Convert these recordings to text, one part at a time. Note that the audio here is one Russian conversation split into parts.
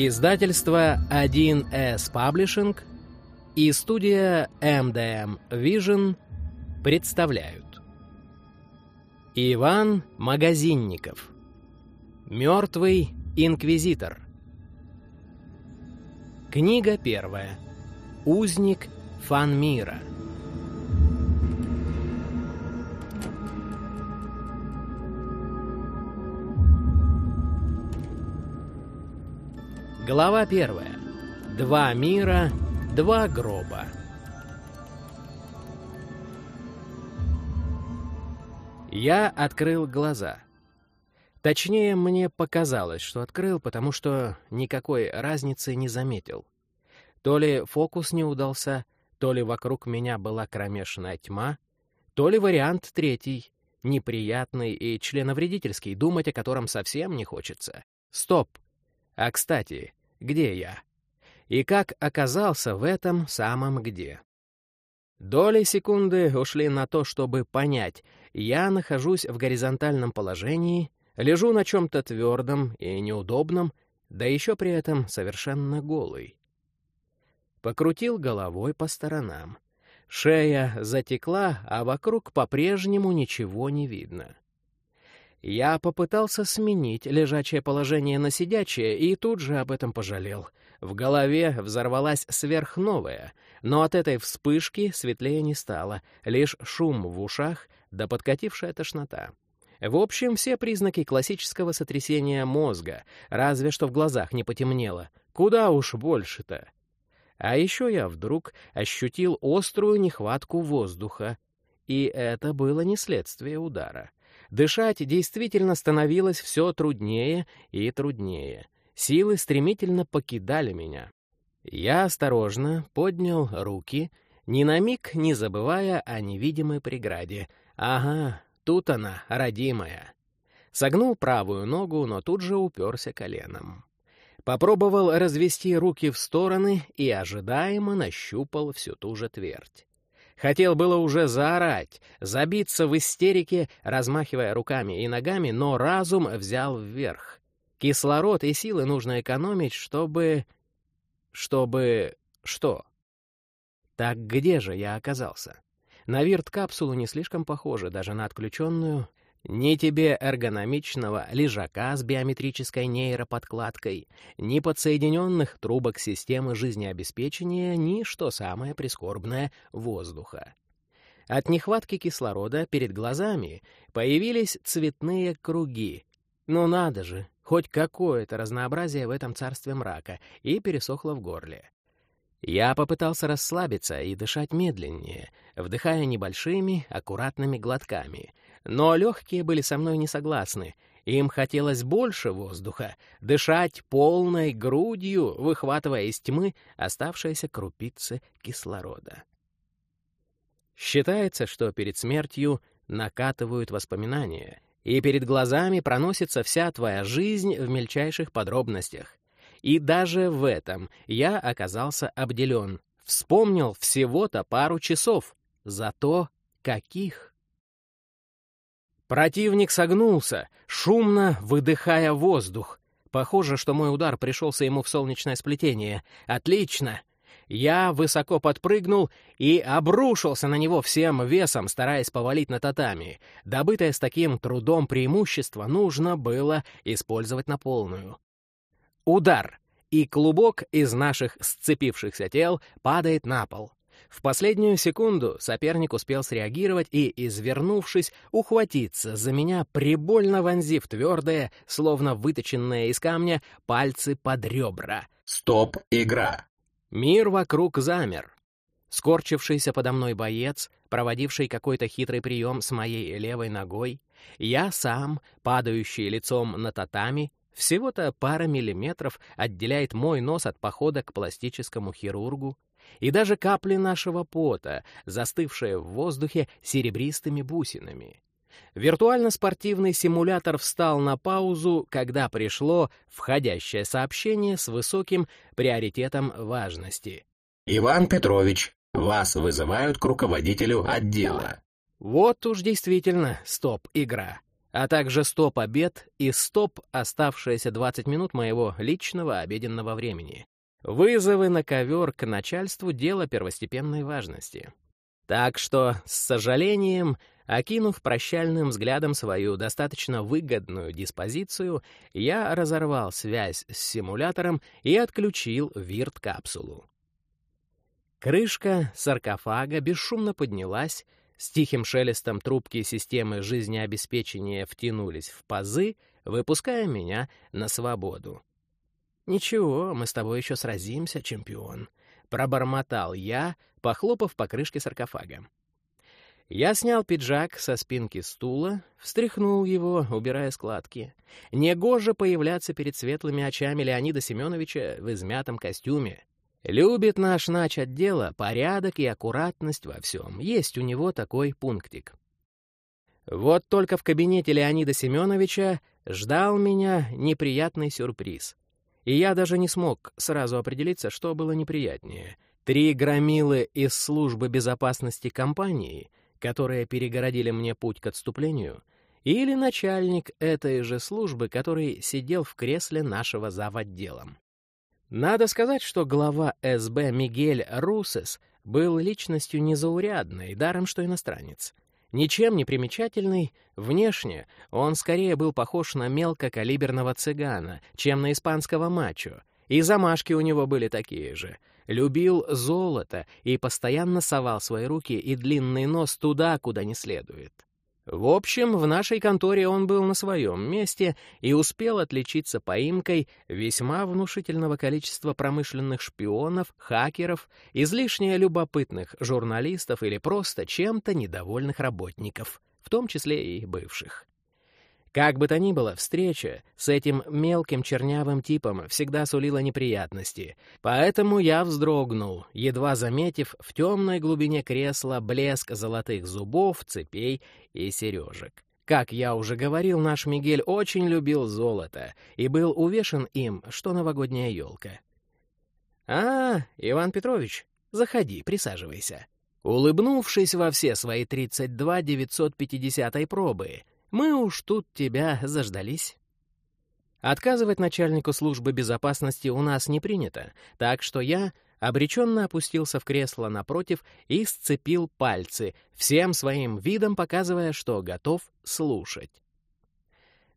Издательство 1С Паблишинг и студия MDM Vision представляют. Иван Магазинников. Мертвый инквизитор Книга первая. Узник Фанмира Глава первая. Два мира, два гроба. Я открыл глаза. Точнее, мне показалось, что открыл, потому что никакой разницы не заметил. То ли фокус не удался, то ли вокруг меня была кромешная тьма, то ли вариант третий, неприятный и членовредительский, думать о котором совсем не хочется. Стоп! А кстати, где я, и как оказался в этом самом где. Доли секунды ушли на то, чтобы понять, я нахожусь в горизонтальном положении, лежу на чем-то твердом и неудобном, да еще при этом совершенно голый. Покрутил головой по сторонам. Шея затекла, а вокруг по-прежнему ничего не видно. Я попытался сменить лежачее положение на сидячее и тут же об этом пожалел. В голове взорвалась сверхновая, но от этой вспышки светлее не стало, лишь шум в ушах да подкатившая тошнота. В общем, все признаки классического сотрясения мозга, разве что в глазах не потемнело. Куда уж больше-то. А еще я вдруг ощутил острую нехватку воздуха. И это было не следствие удара. Дышать действительно становилось все труднее и труднее. Силы стремительно покидали меня. Я осторожно поднял руки, ни на миг не забывая о невидимой преграде. Ага, тут она, родимая. Согнул правую ногу, но тут же уперся коленом. Попробовал развести руки в стороны и ожидаемо нащупал всю ту же твердь. Хотел было уже заорать, забиться в истерике, размахивая руками и ногами, но разум взял вверх. Кислород и силы нужно экономить, чтобы... Чтобы... что? Так где же я оказался? На вирт-капсулу не слишком похоже, даже на отключенную, ни тебе эргономичного лежака с биометрической нейроподкладкой, ни подсоединенных трубок системы жизнеобеспечения, ни, что самое прискорбное, воздуха. От нехватки кислорода перед глазами появились цветные круги. Ну надо же, хоть какое-то разнообразие в этом царстве мрака, и пересохло в горле. Я попытался расслабиться и дышать медленнее, вдыхая небольшими, аккуратными глотками — но легкие были со мной не согласны. Им хотелось больше воздуха, дышать полной грудью, выхватывая из тьмы оставшиеся крупицы кислорода. Считается, что перед смертью накатывают воспоминания, и перед глазами проносится вся твоя жизнь в мельчайших подробностях. И даже в этом я оказался обделен. Вспомнил всего-то пару часов. Зато каких! Противник согнулся, шумно выдыхая воздух. Похоже, что мой удар пришелся ему в солнечное сплетение. Отлично! Я высоко подпрыгнул и обрушился на него всем весом, стараясь повалить на татами. Добытое с таким трудом преимущество нужно было использовать на полную. Удар! И клубок из наших сцепившихся тел падает на пол. В последнюю секунду соперник успел среагировать и, извернувшись, ухватиться за меня, прибольно вонзив твердое, словно выточенное из камня, пальцы под ребра. «Стоп, игра!» Мир вокруг замер. Скорчившийся подо мной боец, проводивший какой-то хитрый прием с моей левой ногой, я сам, падающий лицом на татами, всего-то пара миллиметров отделяет мой нос от похода к пластическому хирургу, и даже капли нашего пота, застывшие в воздухе серебристыми бусинами. Виртуально-спортивный симулятор встал на паузу, когда пришло входящее сообщение с высоким приоритетом важности. «Иван Петрович, вас вызывают к руководителю отдела». Вот уж действительно стоп-игра. А также 100 побед и стоп оставшиеся 20 минут моего личного обеденного времени. Вызовы на ковер к начальству — дело первостепенной важности. Так что, с сожалением, окинув прощальным взглядом свою достаточно выгодную диспозицию, я разорвал связь с симулятором и отключил вирт-капсулу. Крышка саркофага бесшумно поднялась, с тихим шелестом трубки системы жизнеобеспечения втянулись в пазы, выпуская меня на свободу. «Ничего, мы с тобой еще сразимся, чемпион», — пробормотал я, похлопав по крышке саркофага. Я снял пиджак со спинки стула, встряхнул его, убирая складки. Негоже появляться перед светлыми очами Леонида Семеновича в измятом костюме. Любит наш начотдела порядок и аккуратность во всем. Есть у него такой пунктик. Вот только в кабинете Леонида Семеновича ждал меня неприятный сюрприз. И я даже не смог сразу определиться, что было неприятнее. Три громилы из службы безопасности компании — которые перегородили мне путь к отступлению, или начальник этой же службы, который сидел в кресле нашего заводделом. Надо сказать, что глава СБ Мигель Русес был личностью незаурядной, даром что иностранец. Ничем не примечательный, внешне он скорее был похож на мелкокалиберного цыгана, чем на испанского мачо, и замашки у него были такие же — любил золото и постоянно совал свои руки и длинный нос туда, куда не следует. В общем, в нашей конторе он был на своем месте и успел отличиться поимкой весьма внушительного количества промышленных шпионов, хакеров, излишне любопытных журналистов или просто чем-то недовольных работников, в том числе и бывших. Как бы то ни было, встреча с этим мелким чернявым типом всегда сулила неприятности, поэтому я вздрогнул, едва заметив в темной глубине кресла блеск золотых зубов, цепей и сережек. Как я уже говорил, наш Мигель очень любил золото и был увешан им, что новогодняя елка. «А, Иван Петрович, заходи, присаживайся». Улыбнувшись во все свои 32 950 пробы, мы уж тут тебя заждались. Отказывать начальнику службы безопасности у нас не принято, так что я обреченно опустился в кресло напротив и сцепил пальцы, всем своим видом показывая, что готов слушать.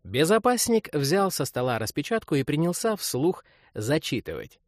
Безопасник взял со стола распечатку и принялся вслух зачитывать.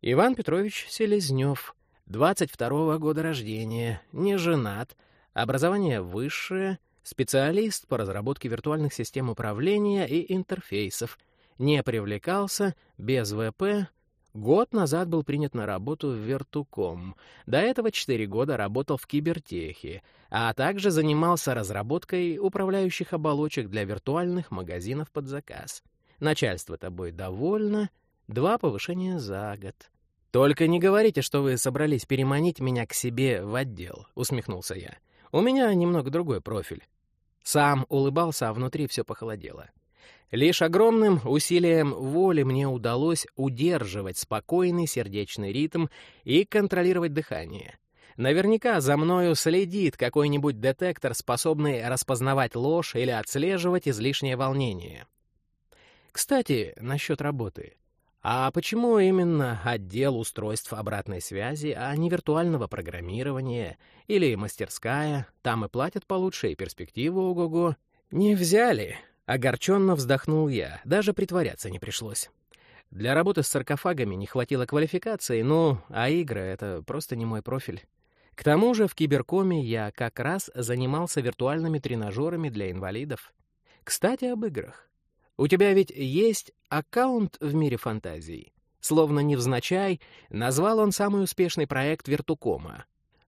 Иван Петрович Селезнев, 22-го года рождения, не женат, образование высшее — специалист по разработке виртуальных систем управления и интерфейсов, не привлекался, без ВП, год назад был принят на работу в Вертуком, до этого четыре года работал в Кибертехе, а также занимался разработкой управляющих оболочек для виртуальных магазинов под заказ. Начальство тобой довольно, два повышения за год. «Только не говорите, что вы собрались переманить меня к себе в отдел», — усмехнулся я. «У меня немного другой профиль. Сам улыбался, а внутри все похолодело. Лишь огромным усилием воли мне удалось удерживать спокойный сердечный ритм и контролировать дыхание. Наверняка за мною следит какой-нибудь детектор, способный распознавать ложь или отслеживать излишнее волнение. Кстати, насчет работы. А почему именно отдел устройств обратной связи, а не виртуального программирования или мастерская? Там и платят получше, и перспективы ого-го. Не взяли. Огорченно вздохнул я, даже притворяться не пришлось. Для работы с саркофагами не хватило квалификации, ну, а игры — это просто не мой профиль. К тому же в киберкоме я как раз занимался виртуальными тренажерами для инвалидов. Кстати, об играх. У тебя ведь есть аккаунт в мире фантазий. Словно невзначай, назвал он самый успешный проект Вертукома.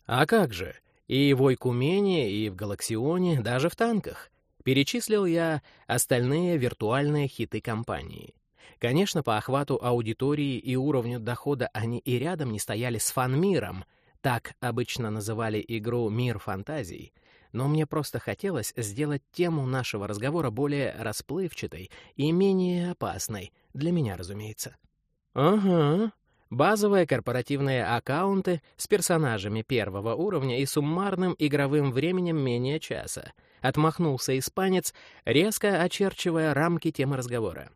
А как же, и в Ойкумене, и в Галаксионе, даже в танках. Перечислил я остальные виртуальные хиты компании. Конечно, по охвату аудитории и уровню дохода они и рядом не стояли с фанмиром, так обычно называли игру «Мир фантазий», но мне просто хотелось сделать тему нашего разговора более расплывчатой и менее опасной, для меня, разумеется. «Ага», — Базовые корпоративные аккаунты с персонажами первого уровня и суммарным игровым временем менее часа. Отмахнулся испанец, резко очерчивая рамки темы разговора.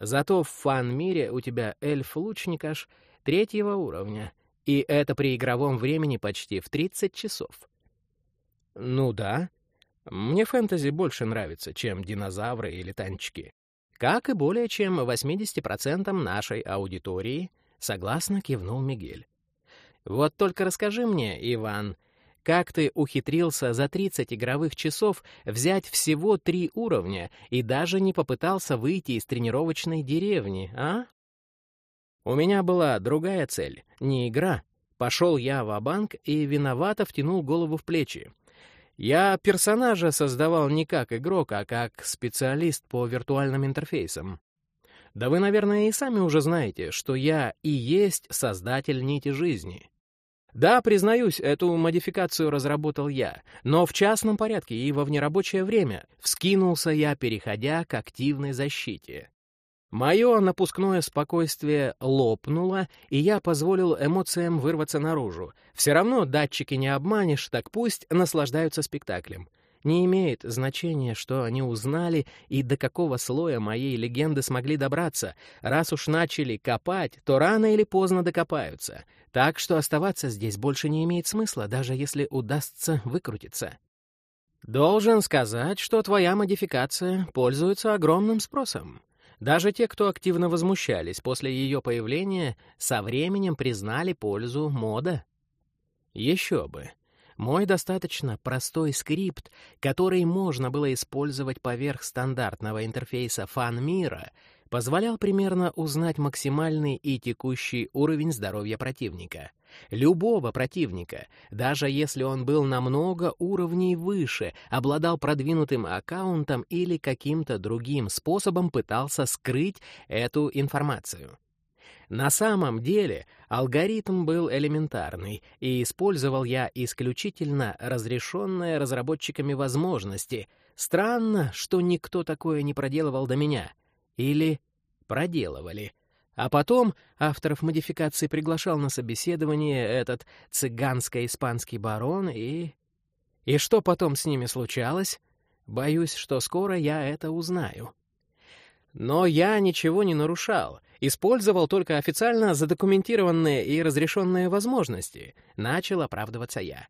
Зато в фан-мире у тебя эльф-лучник аж третьего уровня, и это при игровом времени почти в 30 часов. Ну да, мне фэнтези больше нравится, чем динозавры или танчики. Как и более чем 80% нашей аудитории — Согласно кивнул Мигель. Вот только расскажи мне, Иван, как ты ухитрился за 30 игровых часов взять всего три уровня и даже не попытался выйти из тренировочной деревни, а? У меня была другая цель, не игра. Пошел я в банк и виновато втянул голову в плечи. Я персонажа создавал не как игрок, а как специалист по виртуальным интерфейсам. Да вы, наверное, и сами уже знаете, что я и есть создатель нити жизни. Да, признаюсь, эту модификацию разработал я, но в частном порядке и во внерабочее время вскинулся я, переходя к активной защите. Мое напускное спокойствие лопнуло, и я позволил эмоциям вырваться наружу. Все равно датчики не обманешь, так пусть наслаждаются спектаклем. Не имеет значения, что они узнали и до какого слоя моей легенды смогли добраться. Раз уж начали копать, то рано или поздно докопаются. Так что оставаться здесь больше не имеет смысла, даже если удастся выкрутиться. Должен сказать, что твоя модификация пользуется огромным спросом. Даже те, кто активно возмущались после ее появления, со временем признали пользу мода. Еще бы. Мой достаточно простой скрипт, который можно было использовать поверх стандартного интерфейса фан-мира, позволял примерно узнать максимальный и текущий уровень здоровья противника. Любого противника, даже если он был намного уровней выше, обладал продвинутым аккаунтом или каким-то другим способом пытался скрыть эту информацию. На самом деле алгоритм был элементарный, и использовал я исключительно разрешенные разработчиками возможности. Странно, что никто такое не проделывал до меня. Или проделывали. А потом авторов модификации приглашал на собеседование этот цыганско-испанский барон и... И что потом с ними случалось? Боюсь, что скоро я это узнаю. Но я ничего не нарушал, использовал только официально задокументированные и разрешенные возможности. Начал оправдываться я.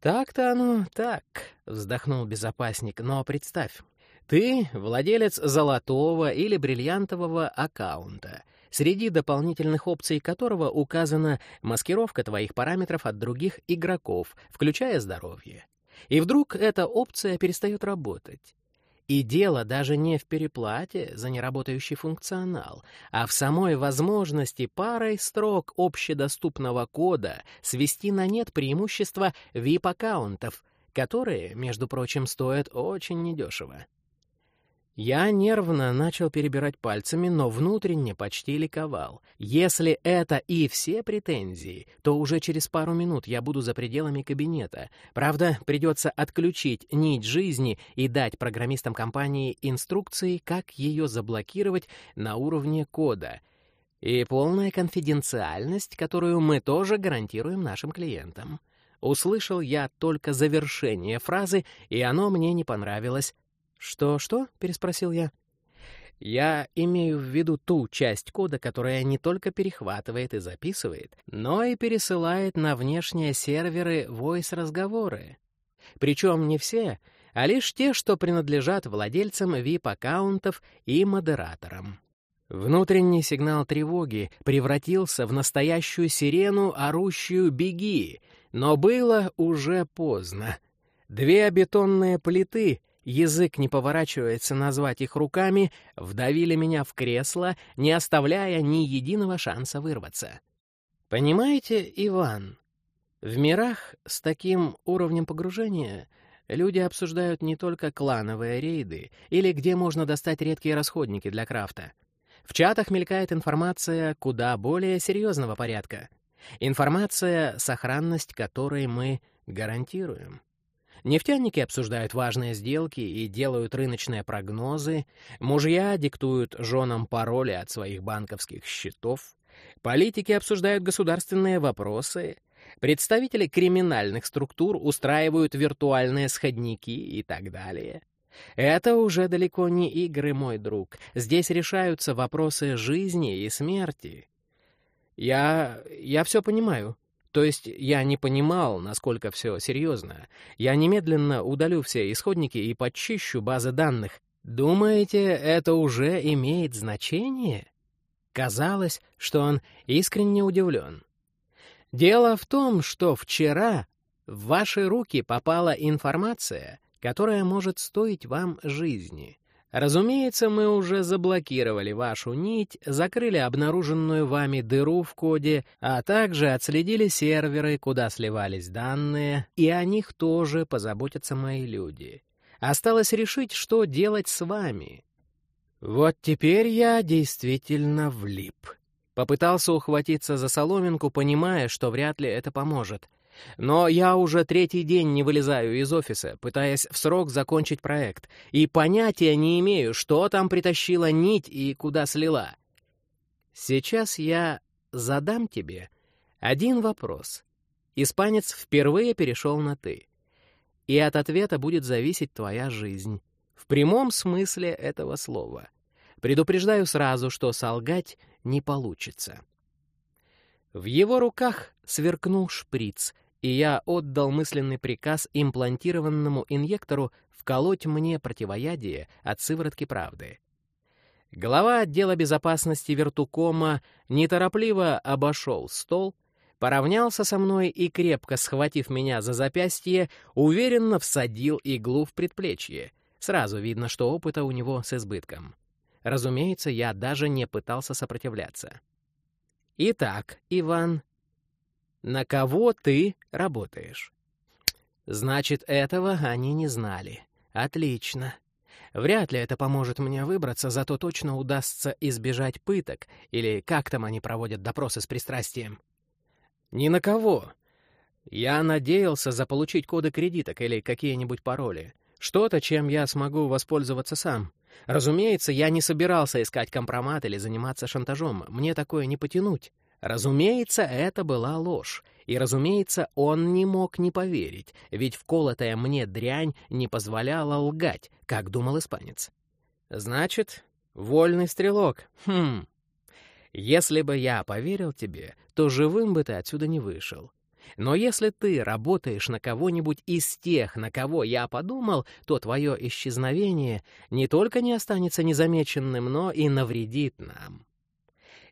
«Так-то оно так», — вздохнул безопасник, — «но представь, ты владелец золотого или бриллиантового аккаунта, среди дополнительных опций которого указана маскировка твоих параметров от других игроков, включая здоровье. И вдруг эта опция перестает работать. И дело даже не в переплате за неработающий функционал, а в самой возможности парой строк общедоступного кода свести на нет преимущества VIP-аккаунтов, которые, между прочим, стоят очень недешево. Я нервно начал перебирать пальцами, но внутренне почти ликовал. Если это и все претензии, то уже через пару минут я буду за пределами кабинета. Правда, придется отключить нить жизни и дать программистам компании инструкции, как ее заблокировать на уровне кода. И полная конфиденциальность, которую мы тоже гарантируем нашим клиентам. Услышал я только завершение фразы, и оно мне не понравилось. «Что-что?» — переспросил я. Я имею в виду ту часть кода, которая не только перехватывает и записывает, но и пересылает на внешние серверы voice-разговоры. Причем не все, а лишь те, что принадлежат владельцам VIP-аккаунтов и модераторам. Внутренний сигнал тревоги превратился в настоящую сирену, орущую «беги», но было уже поздно. Две бетонные плиты язык не поворачивается назвать их руками, вдавили меня в кресло, не оставляя ни единого шанса вырваться. Понимаете, Иван, в мирах с таким уровнем погружения люди обсуждают не только клановые рейды или где можно достать редкие расходники для крафта. В чатах мелькает информация куда более серьезного порядка. Информация, сохранность которой мы гарантируем. Нефтяники обсуждают важные сделки и делают рыночные прогнозы, мужья диктуют женам пароли от своих банковских счетов, Политики обсуждают государственные вопросы, представители криминальных структур устраивают виртуальные сходники и так далее. Это уже далеко не игры, мой друг. Здесь решаются вопросы жизни и смерти. Я... я все понимаю. То есть я не понимал, насколько все серьезно. Я немедленно удалю все исходники и почищу базы данных. Думаете, это уже имеет значение? Казалось, что он искренне удивлен. Дело в том, что вчера в ваши руки попала информация, которая может стоить вам жизни. Разумеется, мы уже заблокировали вашу нить, закрыли обнаруженную вами дыру в коде, а также отследили серверы, куда сливались данные, и о них тоже позаботятся мои люди. Осталось решить, что делать с вами. Вот теперь я действительно влип. Попытался ухватиться за соломинку, понимая, что вряд ли это поможет. Но я уже третий день не вылезаю из офиса, пытаясь в срок закончить проект, и понятия не имею, что там притащила нить и куда слила. Сейчас я задам тебе один вопрос. Испанец впервые перешел на «ты». И от ответа будет зависеть твоя жизнь. В прямом смысле этого слова. Предупреждаю сразу, что солгать не получится. В его руках сверкнул шприц — и я отдал мысленный приказ имплантированному инъектору вколоть мне противоядие от сыворотки правды. Глава отдела безопасности Вертукома неторопливо обошел стол, поравнялся со мной и, крепко схватив меня за запястье, уверенно всадил иглу в предплечье. Сразу видно, что опыта у него с избытком. Разумеется, я даже не пытался сопротивляться. «Итак, Иван, на кого ты работаешь. Значит, этого они не знали. Отлично. Вряд ли это поможет мне выбраться, зато точно удастся избежать пыток, или как там они проводят допросы с пристрастием. Ни на кого. Я надеялся заполучить коды кредиток или какие-нибудь пароли. Что-то, чем я смогу воспользоваться сам. Разумеется, я не собирался искать компромат или заниматься шантажом. Мне такое не потянуть. Разумеется, это была ложь. И, разумеется, он не мог не поверить, ведь вколотая мне дрянь не позволяла лгать, как думал испанец. Значит, вольный стрелок. Хм. Если бы я поверил тебе, то живым бы ты отсюда не вышел. Но если ты работаешь на кого-нибудь из тех, на кого я подумал, то твое исчезновение не только не останется незамеченным, но и навредит нам.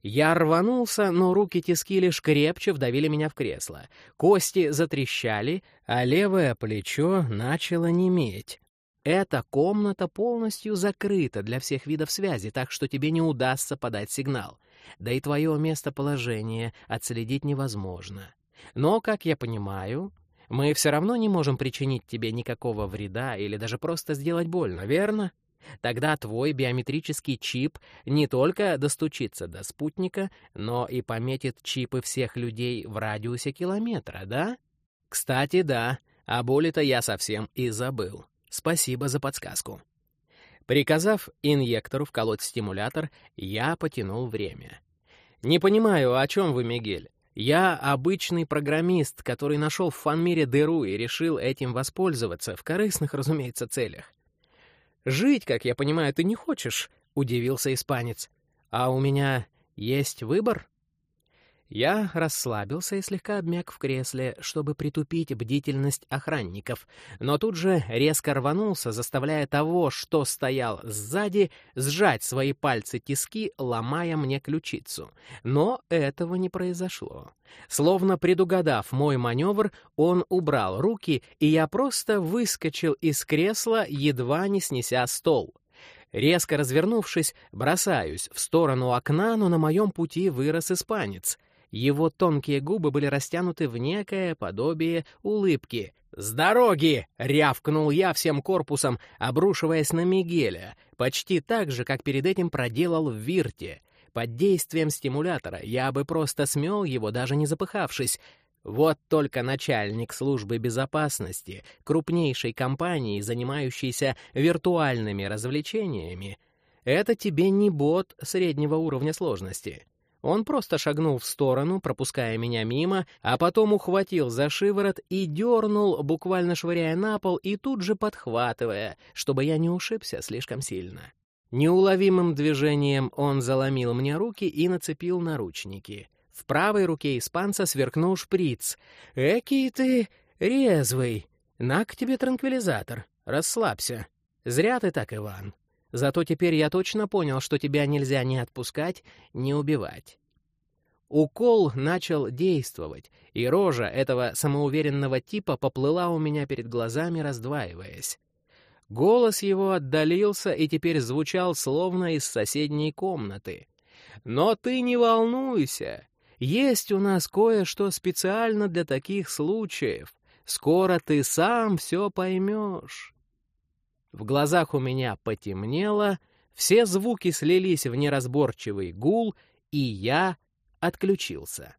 Я рванулся, но руки-тиски лишь крепче вдавили меня в кресло. Кости затрещали, а левое плечо начало неметь. Эта комната полностью закрыта для всех видов связи, так что тебе не удастся подать сигнал. Да и твое местоположение отследить невозможно. Но, как я понимаю, мы все равно не можем причинить тебе никакого вреда или даже просто сделать больно, верно? Тогда твой биометрический чип не только достучится до спутника, но и пометит чипы всех людей в радиусе километра, да? Кстати, да, о боли-то я совсем и забыл. Спасибо за подсказку. Приказав инъектору вколоть стимулятор, я потянул время. «Не понимаю, о чем вы, Мигель? Я обычный программист, который нашел в фанмире дыру и решил этим воспользоваться, в корыстных, разумеется, целях. «Жить, как я понимаю, ты не хочешь», — удивился испанец. «А у меня есть выбор?» Я расслабился и слегка обмяк в кресле, чтобы притупить бдительность охранников, но тут же резко рванулся, заставляя того, что стоял сзади, сжать свои пальцы-тиски, ломая мне ключицу. Но этого не произошло. Словно предугадав мой маневр, он убрал руки, и я просто выскочил из кресла, едва не снеся стол. Резко развернувшись, бросаюсь в сторону окна, но на моем пути вырос испанец. Его тонкие губы были растянуты в некое подобие улыбки. «С дороги!» — рявкнул я всем корпусом, обрушиваясь на Мигеля, почти так же, как перед этим проделал в Вирте. Под действием стимулятора я бы просто смел его, даже не запыхавшись. Вот только начальник службы безопасности крупнейшей компании, занимающейся виртуальными развлечениями, это тебе не бот среднего уровня сложности. Он просто шагнул в сторону, пропуская меня мимо, а потом ухватил за шиворот и дернул, буквально швыряя на пол и тут же подхватывая, чтобы я не ушибся слишком сильно. Неуловимым движением он заломил мне руки и нацепил наручники. В правой руке испанца сверкнул шприц. «Экий ты резвый! На к тебе транквилизатор. Расслабься. Зря ты так, Иван. Зато теперь я точно понял, что тебя нельзя ни отпускать, ни убивать». Укол начал действовать, и рожа этого самоуверенного типа поплыла у меня перед глазами, раздваиваясь. Голос его отдалился и теперь звучал словно из соседней комнаты. «Но ты не волнуйся. Есть у нас кое-что специально для таких случаев. Скоро ты сам все поймешь». В глазах у меня потемнело, все звуки слились в неразборчивый гул, и я отключился.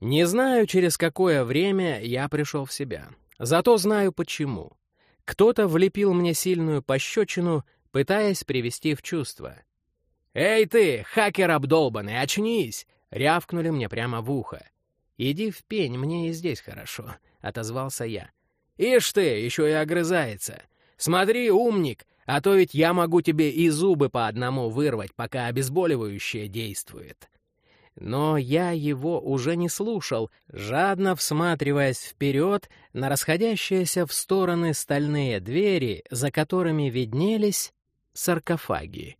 Не знаю, через какое время я пришел в себя. Зато знаю почему. Кто-то влепил мне сильную пощечину, пытаясь привести в чувство. «Эй ты, хакер обдолбанный, очнись!» — рявкнули мне прямо в ухо. «Иди в пень, мне и здесь хорошо», — отозвался я. «Ишь ты, еще и огрызается! Смотри, умник, а то ведь я могу тебе и зубы по одному вырвать, пока обезболивающее действует». Но я его уже не слушал, жадно всматриваясь вперед на расходящиеся в стороны стальные двери, за которыми виднелись саркофаги.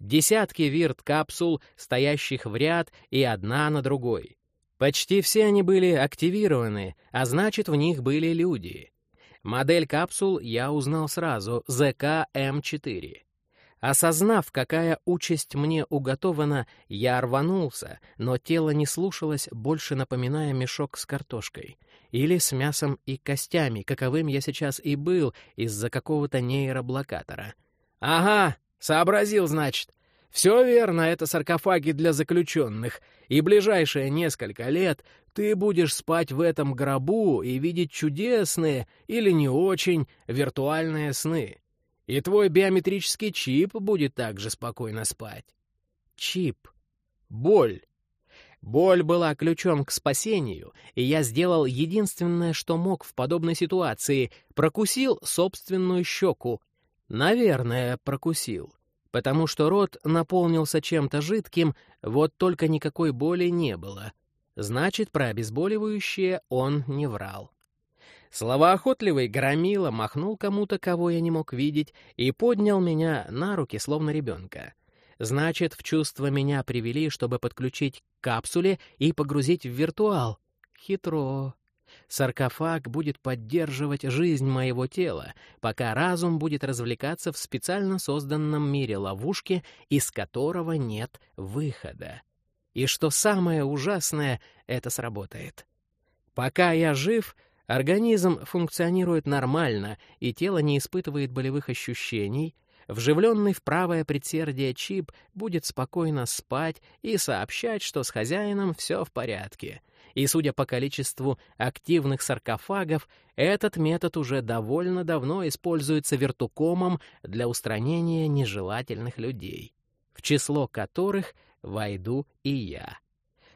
Десятки вирт-капсул, стоящих в ряд и одна на другой. Почти все они были активированы, а значит, в них были люди. Модель капсул я узнал сразу — ЗК-М4. Осознав, какая участь мне уготована, я рванулся, но тело не слушалось, больше напоминая мешок с картошкой. Или с мясом и костями, каковым я сейчас и был из-за какого-то нейроблокатора. «Ага, сообразил, значит. Все верно, это саркофаги для заключенных, и ближайшие несколько лет ты будешь спать в этом гробу и видеть чудесные или не очень виртуальные сны. И твой биометрический чип будет также спокойно спать. Чип. Боль. Боль была ключом к спасению, и я сделал единственное, что мог в подобной ситуации — прокусил собственную щеку. Наверное, прокусил, потому что рот наполнился чем-то жидким, вот только никакой боли не было. Значит, про обезболивающее он не врал. Словоохотливый громила махнул кому-то, кого я не мог видеть, и поднял меня на руки, словно ребенка. Значит, в чувство меня привели, чтобы подключить к капсуле и погрузить в виртуал. Хитро. Саркофаг будет поддерживать жизнь моего тела, пока разум будет развлекаться в специально созданном мире ловушки, из которого нет выхода. И что самое ужасное, это сработает. Пока я жив — Организм функционирует нормально, и тело не испытывает болевых ощущений. Вживленный в правое предсердие чип будет спокойно спать и сообщать, что с хозяином все в порядке. И, судя по количеству активных саркофагов, этот метод уже довольно давно используется вертукомом для устранения нежелательных людей, в число которых войду и я.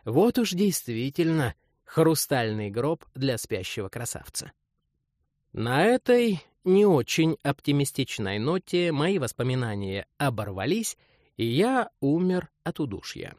Вот уж действительно Хрустальный гроб для спящего красавца. На этой не очень оптимистичной ноте мои воспоминания оборвались, и я умер от удушья.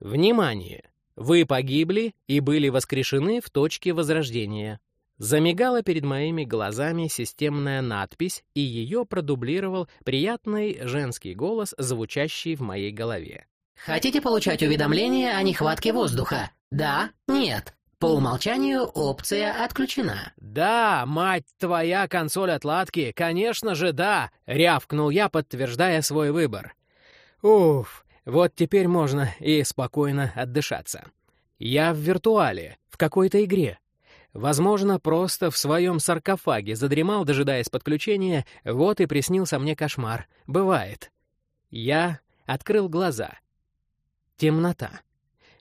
Внимание! Вы погибли и были воскрешены в точке возрождения. Замигала перед моими глазами системная надпись, и ее продублировал приятный женский голос, звучащий в моей голове. Хотите получать уведомления о нехватке воздуха? Да? Нет? По умолчанию опция отключена. «Да, мать твоя, консоль отладки, конечно же, да!» — рявкнул я, подтверждая свой выбор. Уф, вот теперь можно и спокойно отдышаться. Я в виртуале, в какой-то игре. Возможно, просто в своем саркофаге задремал, дожидаясь подключения, вот и приснился мне кошмар. Бывает. Я открыл глаза. Темнота.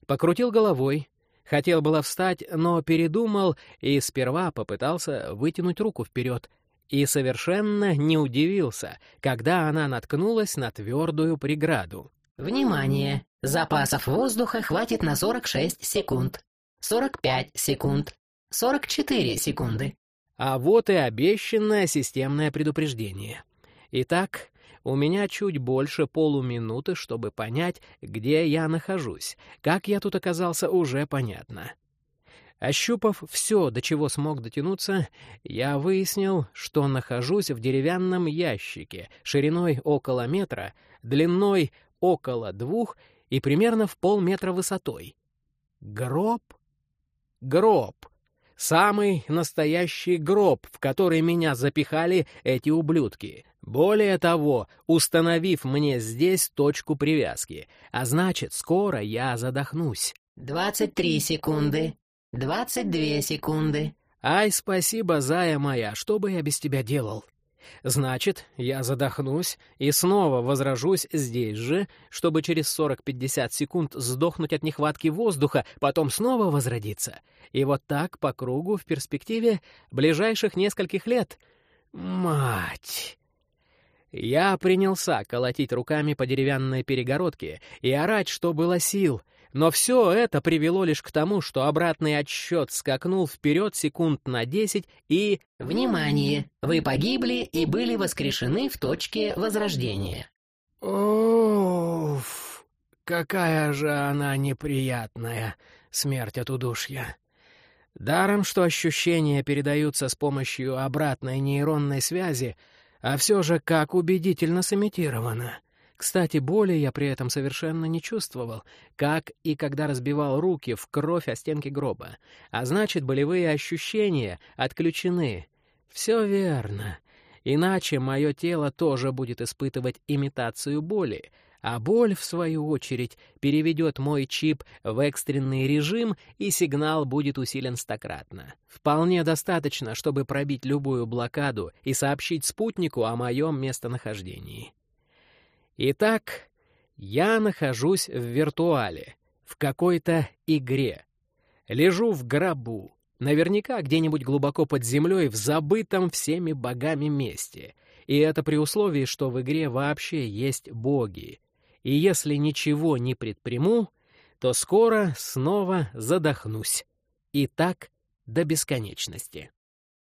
Покрутил головой. Хотел было встать, но передумал и сперва попытался вытянуть руку вперед. И совершенно не удивился, когда она наткнулась на твердую преграду. «Внимание! Запасов воздуха хватит на 46 секунд. 45 секунд. 44 секунды. А вот и обещанное системное предупреждение. Итак, у меня чуть больше полуминуты, чтобы понять, где я нахожусь. Как я тут оказался, уже понятно. Ощупав все, до чего смог дотянуться, я выяснил, что нахожусь в деревянном ящике шириной около метра, длиной около двух и примерно в полметра высотой. Гроб? Гроб. Самый настоящий гроб, в который меня запихали эти ублюдки. Более того, установив мне здесь точку привязки. А значит, скоро я задохнусь. «Двадцать три секунды. Двадцать две секунды». «Ай, спасибо, зая моя, что бы я без тебя делал?» Значит, я задохнусь и снова возражусь здесь же, чтобы через 40-50 секунд сдохнуть от нехватки воздуха, потом снова возродиться. И вот так по кругу в перспективе ближайших нескольких лет. Мать! Я принялся колотить руками по деревянной перегородке и орать, что было сил, но все это привело лишь к тому, что обратный отсчет скакнул вперед секунд на десять и... Внимание! Вы погибли и были воскрешены в точке возрождения. Оф, какая же она неприятная, смерть от удушья. Даром, что ощущения передаются с помощью обратной нейронной связи, а все же как убедительно сымитировано. Кстати, боли я при этом совершенно не чувствовал, как и когда разбивал руки в кровь о стенки гроба. А значит, болевые ощущения отключены. Все верно. Иначе мое тело тоже будет испытывать имитацию боли, а боль, в свою очередь, переведет мой чип в экстренный режим, и сигнал будет усилен стократно. Вполне достаточно, чтобы пробить любую блокаду и сообщить спутнику о моем местонахождении. Итак, я нахожусь в виртуале, в какой-то игре. Лежу в гробу, наверняка где-нибудь глубоко под землей в забытом всеми богами месте. И это при условии, что в игре вообще есть боги. И если ничего не предприму, то скоро снова задохнусь. И так до бесконечности.